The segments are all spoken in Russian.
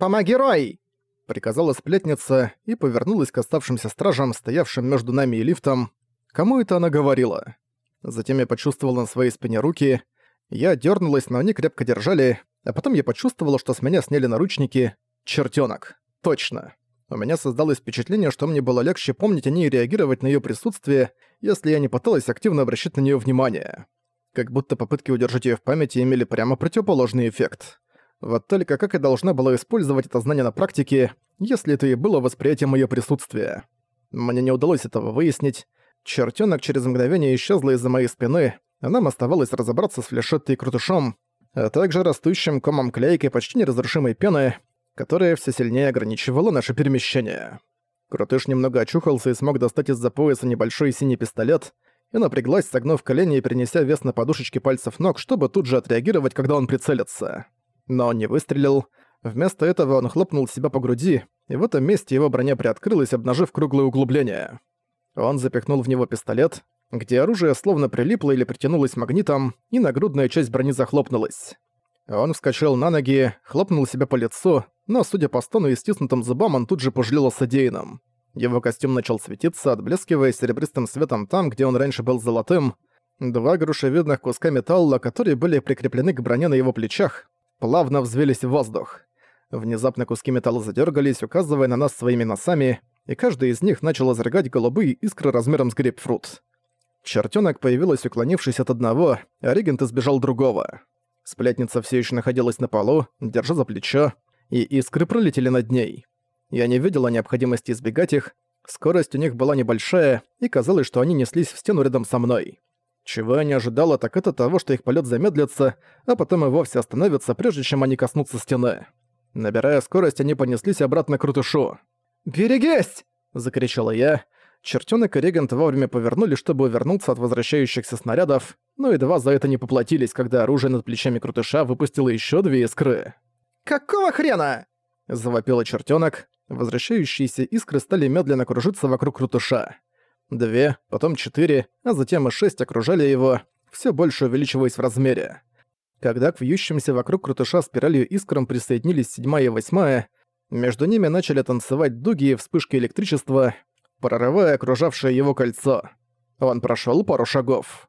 «Помоги, Рой!» — приказала сплетница и повернулась к оставшимся стражам, стоявшим между нами и лифтом. Кому это она говорила? Затем я почувствовал на своей спине руки. Я дернулась, но они крепко держали, а потом я почувствовала, что с меня сняли наручники. Чертенок. Точно. У меня создалось впечатление, что мне было легче помнить о ней и реагировать на ее присутствие, если я не пыталась активно обращать на нее внимание. Как будто попытки удержать ее в памяти имели прямо противоположный эффект. Вот только как я должна была использовать это знание на практике, если это и было восприятием ее присутствия. Мне не удалось этого выяснить. Чертенок через мгновение исчезла из-за моей спины, а нам оставалось разобраться с флешеттой и крутышом, а также растущим комом клейкой почти неразрушимой пены, которая все сильнее ограничивала наше перемещение. Крутыш немного очухался и смог достать из-за пояса небольшой синий пистолет, и напряглась, согнув колени и перенеся вес на подушечки пальцев ног, чтобы тут же отреагировать, когда он прицелится. Но он не выстрелил. Вместо этого он хлопнул себя по груди, и в этом месте его броня приоткрылась, обнажив круглое углубление. Он запихнул в него пистолет, где оружие словно прилипло или притянулось магнитом, и нагрудная часть брони захлопнулась. Он вскочил на ноги, хлопнул себя по лицу, но, судя по стону и стиснутым зубам, он тут же пожалел о содеянном. Его костюм начал светиться, отблескивая серебристым светом там, где он раньше был золотым. Два грушевидных куска металла, которые были прикреплены к броне на его плечах, плавно взвелись в воздух. Внезапно куски металла задергались, указывая на нас своими носами, и каждый из них начал изрыгать голубые искры размером с грейпфрут. Чертёнок появилась, уклонившись от одного, а Регент избежал другого. Сплетница все еще находилась на полу, держа за плечо, и искры пролетели над ней. Я не видела необходимости избегать их, скорость у них была небольшая, и казалось, что они неслись в стену рядом со мной. Чего я не ожидала, так это того, что их полет замедлится, а потом и вовсе остановится, прежде чем они коснутся стены. Набирая скорость, они понеслись обратно к Рутушу. «Берегись!» — закричала я. Чертёнок и Регент вовремя повернули, чтобы увернуться от возвращающихся снарядов, но едва за это не поплатились, когда оружие над плечами Крутыша выпустило ещё две искры. «Какого хрена?» — завопила чертёнок. Возвращающиеся искры стали медленно кружиться вокруг Крутыша. Две, потом четыре, а затем и шесть окружали его, всё больше увеличиваясь в размере. Когда к вьющимся вокруг Крутыша спиралью искрам присоединились седьмая и восьмая, между ними начали танцевать дуги и вспышки электричества, прорывая окружавшее его кольцо. Он прошёл пару шагов.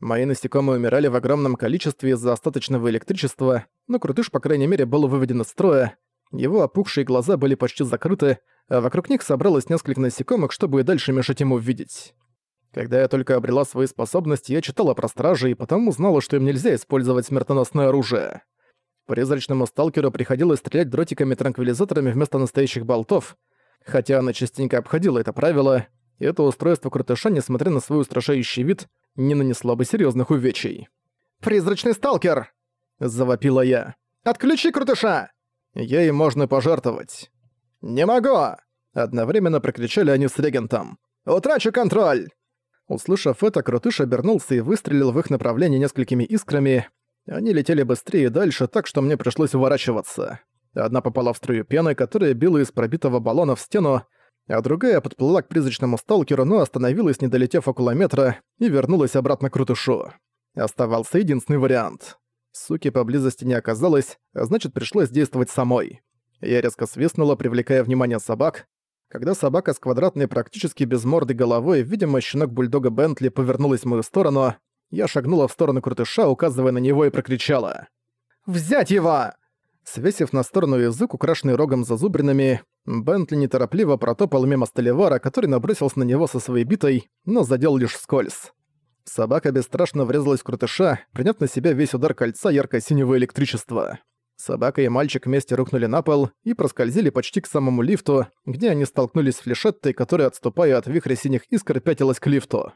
Мои насекомые умирали в огромном количестве из-за остаточного электричества, но Крутыш, по крайней мере, был выведен из строя. Его опухшие глаза были почти закрыты, а вокруг них собралось несколько насекомых, чтобы и дальше мешать ему видеть. Когда я только обрела свои способности, я читала про стражи и потому знала, что им нельзя использовать смертоносное оружие. Призрачному сталкеру приходилось стрелять дротиками-транквилизаторами вместо настоящих болтов, хотя она частенько обходила это правило, и это устройство крутыша, несмотря на свой устрашающий вид, не нанесло бы серьезных увечий. «Призрачный сталкер!» – завопила я. «Отключи крутыша!» Ей можно пожертвовать. «Не могу!» – одновременно прокричали они с регентом. «Утрачу контроль!» Услышав это, Крутыш обернулся и выстрелил в их направлении несколькими искрами. Они летели быстрее и дальше, так что мне пришлось уворачиваться. Одна попала в струю пены, которая била из пробитого баллона в стену, а другая подплыла к призрачному сталкеру, но остановилась, не долетев около метра, и вернулась обратно к Крутышу. Оставался единственный вариант. Суки поблизости не оказалось, а значит пришлось действовать самой. Я резко свистнула, привлекая внимание собак. Когда собака с квадратной практически без морды головой, видимо, щенок бульдога Бентли повернулась в мою сторону, я шагнула в сторону крутыша, указывая на него и прокричала. «Взять его!» Свесив на сторону язык, украшенный рогом зазубринами, Бентли неторопливо протопал мимо Столивара, который набросился на него со своей битой, но задел лишь скользь. Собака бесстрашно врезалась в крутыша, приняв на себя весь удар кольца ярко-синего электричества. Собака и мальчик вместе рухнули на пол и проскользили почти к самому лифту, где они столкнулись с флешеттой, которая, отступая от вихря синих искр, пятилась к лифту.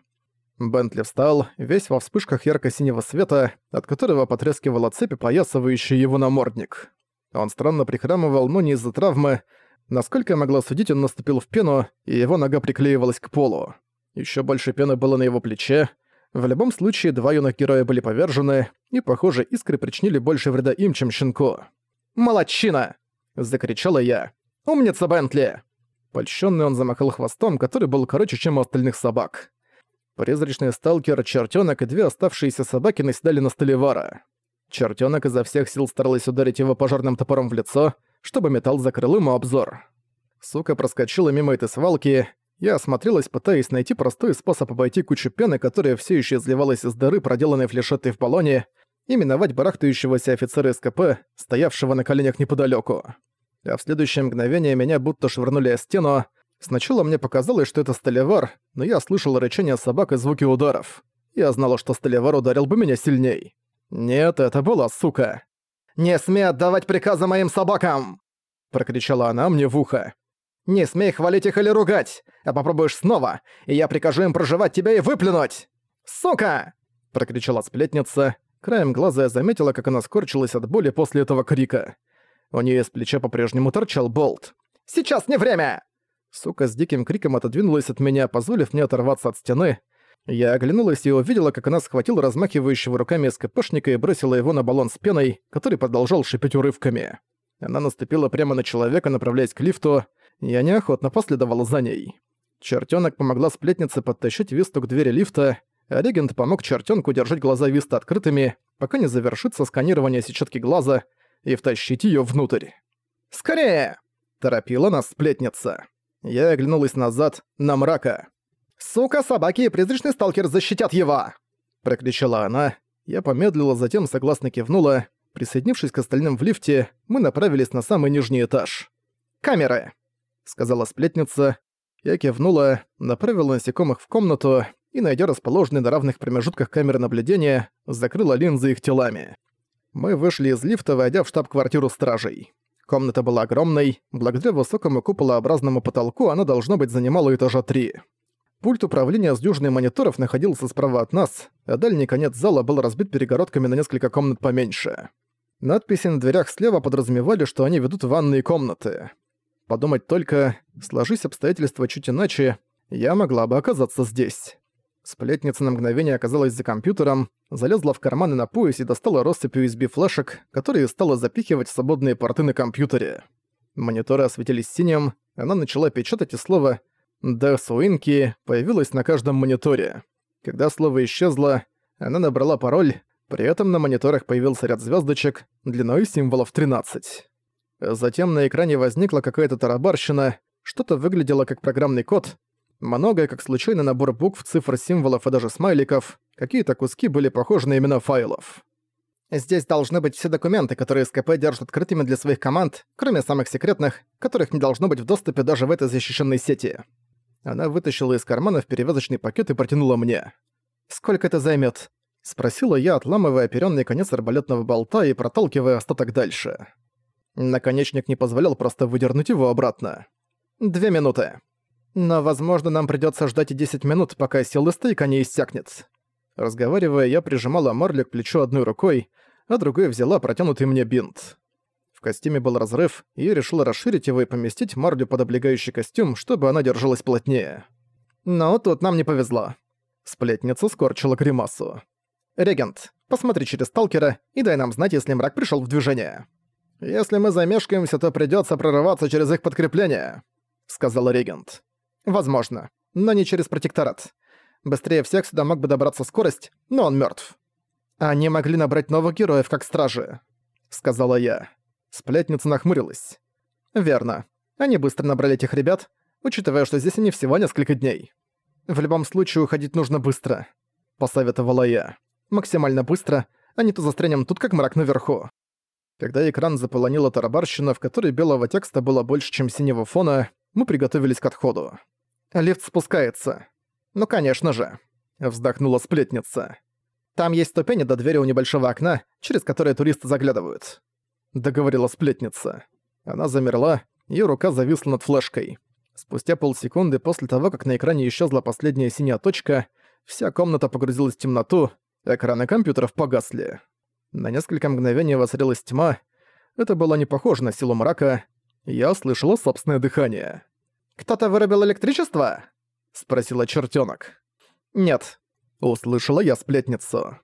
Бентли встал, весь во вспышках ярко-синего света, от которого потрескивала цепь, поясывающая его намордник. Он странно прихрамывал, но не из-за травмы. Насколько я могла судить, он наступил в пену, и его нога приклеивалась к полу. Еще больше пены было на его плече. В любом случае, два юных героя были повержены, и, похоже, искры причинили больше вреда им, чем щенку. «Молодчина!» — закричала я. «Умница, Бентли!» Польщённый он замахал хвостом, который был короче, чем у остальных собак. Призрачный сталкер, чертенок и две оставшиеся собаки наседали на Столивара. Чертенок изо всех сил старалась ударить его пожарным топором в лицо, чтобы металл закрыл ему обзор. Сука проскочила мимо этой свалки, я осмотрелась, пытаясь найти простой способ обойти кучу пены, которая все еще изливалась из дыры, проделанной флешетой в баллоне, и миновать барахтающегося офицера СКП, стоявшего на коленях неподалеку. А в следующее мгновение меня будто швырнули о стену. Сначала мне показалось, что это столевар, но я слышал рычание собак и звуки ударов. Я знала, что столевар ударил бы меня сильней. Нет, это была сука. «Не смей отдавать приказы моим собакам!» Прокричала она мне в ухо. «Не смей хвалить их или ругать, а попробуешь снова, и я прикажу им проживать тебя и выплюнуть! Сука!» Прокричала сплетница. Краем глаза я заметила, как она скорчилась от боли после этого крика. У нее из плеча по-прежнему торчал болт. «Сейчас не время!» Сука с диким криком отодвинулась от меня, позволив мне оторваться от стены. Я оглянулась и увидела, как она схватила размахивающего руками СКПшника и бросила его на баллон с пеной, который продолжал шипеть урывками. Она наступила прямо на человека, направляясь к лифту. Я неохотно последовала за ней. Чертёнок помогла сплетнице подтащить Висту к двери лифта, а регент помог чертёнку держать глаза Виста открытыми, пока не завершится сканирование сетчатки глаза, и втащить её внутрь. «Скорее!» – торопила нас сплетница. Я оглянулась назад, на мрака. «Сука, собаки и призрачный сталкер защитят его!» – прокричала она. Я помедлила, затем согласно кивнула. Присоединившись к остальным в лифте, мы направились на самый нижний этаж. «Камеры!» — сказала сплетница. Я кивнула, направила насекомых в комнату и, найдя расположенные на равных промежутках камеры наблюдения, закрыла линзы их телами. Мы вышли из лифта, войдя в штаб-квартиру стражей. Комната была огромной, благодаря высокому куполообразному потолку она, должно быть, занимала этажа три. Пульт управления с дюжиной мониторов находился справа от нас, а дальний конец зала был разбит перегородками на несколько комнат поменьше. Надписи на дверях слева подразумевали, что они ведут в ванные комнаты. Подумать только, сложись обстоятельства чуть иначе, я могла бы оказаться здесь. Сплетница на мгновение оказалась за компьютером, залезла в карманы на поясе и достала россыпь USB-флешек, которые стала запихивать в свободные порты на компьютере. Мониторы осветились синим, она начала печатать и слово «Дэсуинки» появилось на каждом мониторе. Когда слово исчезло, она набрала пароль, при этом на мониторах появился ряд звездочек длиной символов 13. Затем на экране возникла какая-то тарабарщина, что-то выглядело как программный код, многое как случайный набор букв, цифр, символов и даже смайликов, какие-то куски были похожи на имена файлов. Здесь должны быть все документы, которые СКП держит открытыми для своих команд, кроме самых секретных, которых не должно быть в доступе даже в этой защищенной сети. Она вытащила из кармана в перевязочный пакет и протянула мне. «Сколько это займет? спросила я, отламывая оперённый конец арбалетного болта и проталкивая остаток дальше. Наконечник не позволял просто выдернуть его обратно. «Две минуты. Но, возможно, нам придётся ждать и 10 минут, пока силы стейка не иссякнет». Разговаривая, я прижимала Марли к плечу одной рукой, а другой взяла протянутый мне бинт. В костюме был разрыв, и я решила расширить его и поместить Марлю под облегающий костюм, чтобы она держалась плотнее. Но тут нам не повезло. Сплетница скорчила гримасу. «Регент, посмотри через сталкера и дай нам знать, если мрак пришёл в движение». «Если мы замешкаемся, то придётся прорываться через их подкрепление», — сказал регент. «Возможно, но не через протекторат. Быстрее всех сюда мог бы добраться скорость, но он мёртв». «Они могли набрать новых героев, как стражи», — сказала я. Сплетница нахмурилась. «Верно. Они быстро набрали этих ребят, учитывая, что здесь они всего несколько дней. В любом случае уходить нужно быстро», — посоветовала я. «Максимально быстро, а не то застрянем тут, как мрак наверху». Когда экран заполонила тарабарщина, в которой белого текста было больше, чем синего фона, мы приготовились к отходу. «Лифт спускается». «Ну, конечно же», — вздохнула сплетница. «Там есть ступени до двери у небольшого окна, через которое туристы заглядывают. — договорила сплетница. Она замерла, её рука зависла над флешкой. Спустя полсекунды после того, как на экране исчезла последняя синяя точка, вся комната погрузилась в темноту, экраны компьютеров погасли. На несколько мгновений воцарилась тьма. Это было не похоже на силу мрака. Я слышала собственное дыхание. «Кто-то вырубил электричество?» — спросила чертёнок. «Нет», — услышала я сплетницу.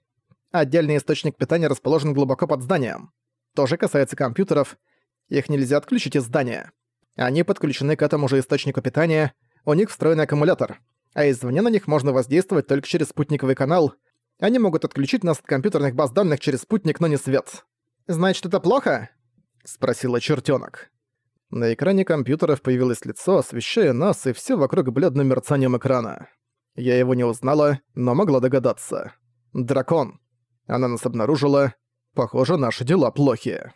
«Отдельный источник питания расположен глубоко под зданием. Тоже касается компьютеров. Их нельзя отключить из здания. Они подключены к этому же источнику питания, у них встроенный аккумулятор, а извне на них можно воздействовать только через спутниковый канал. Они могут отключить нас от компьютерных баз данных через спутник, но не свет. «Значит, это плохо?» — спросила чертёнок. На экране компьютеров появилось лицо, освещая нас и все вокруг бледным мерцанием экрана. Я его не узнала, но могла догадаться. Дракон. Она нас обнаружила. Похоже, наши дела плохи.